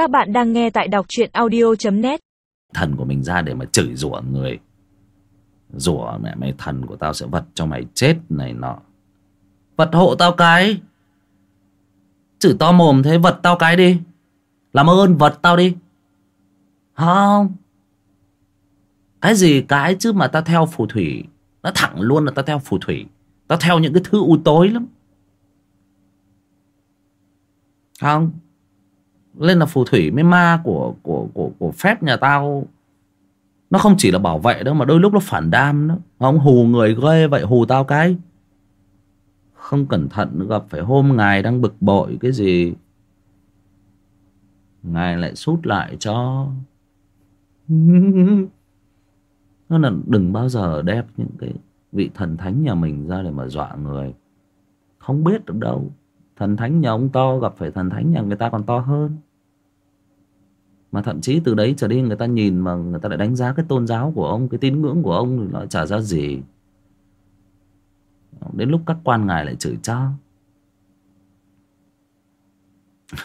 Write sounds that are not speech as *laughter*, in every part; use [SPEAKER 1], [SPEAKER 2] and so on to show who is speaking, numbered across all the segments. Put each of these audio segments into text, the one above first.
[SPEAKER 1] Các bạn đang nghe tại đọc truyện audio.net
[SPEAKER 2] thần của mình ra để mà chửi rủa người. Rủa mẹ mày, thần của tao sẽ vật cho mày chết này nọ. Vật hộ tao cái. Chửi to mồm thế, vật tao cái đi. Làm ơn vật tao đi. Không. Cái gì cái chứ mà tao theo phù thủy. Nó thẳng luôn là tao theo phù thủy. Tao theo những cái thứ u tối lắm. Không lên là phù thủy mới ma của của của của phép nhà tao. Nó không chỉ là bảo vệ đâu, mà đôi lúc nó phản đam đó. Không hù người ghê vậy, hù tao cái. Không cẩn thận gặp phải hôm ngài đang bực bội cái gì. Ngài lại sút lại cho. *laughs* Nó là đừng bao giờ đem những cái vị thần thánh nhà mình ra để mà dọa người. Không biết được đâu thần thánh nhà ông to gặp phải thần thánh nhà người ta còn to hơn. Mà thậm chí từ đấy trở đi người ta nhìn mà người ta lại đánh giá cái tôn giáo của ông, cái tín ngưỡng của ông thì nó chả ra gì. Đến lúc các quan ngài lại chửi cho.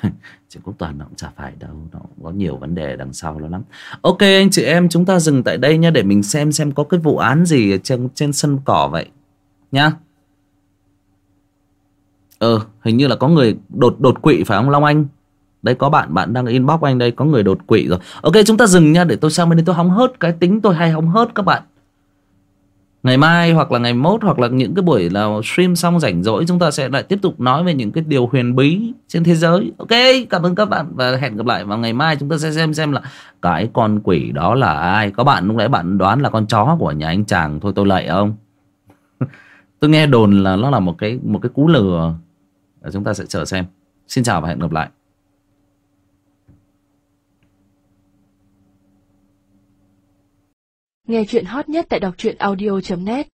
[SPEAKER 2] *laughs* Chỉ có toàn nó cũng chả phải đâu, nó có nhiều vấn đề đằng sau nó lắm. Ok anh chị em, chúng ta dừng tại đây nhé để mình xem xem có cái vụ án gì ở trên trên sân cỏ vậy nhá ờ hình như là có người đột đột quỵ phải không, long anh? Đấy, có bạn bạn đang inbox anh đây, có người đột quỵ rồi. Ok, chúng ta dừng nha, để tôi sang bên đây tôi hóng hớt, cái tính tôi hay hóng hớt các bạn. Ngày mai hoặc là ngày mốt hoặc là những cái buổi là stream xong rảnh rỗi, chúng ta sẽ lại tiếp tục nói về những cái điều huyền bí trên thế giới. Ok, cảm ơn các bạn và hẹn gặp lại vào ngày mai. Chúng ta sẽ xem xem là cái con quỷ đó là ai. Có bạn lúc nãy bạn đoán là con chó của nhà anh chàng, thôi tôi lạy ông. *laughs* Tôi nghe đồn là nó là một cái một cái cú lừa chúng ta sẽ chờ xem. Xin chào và hẹn gặp lại.
[SPEAKER 1] Nghe chuyện hot nhất tại đọc truyện audio.net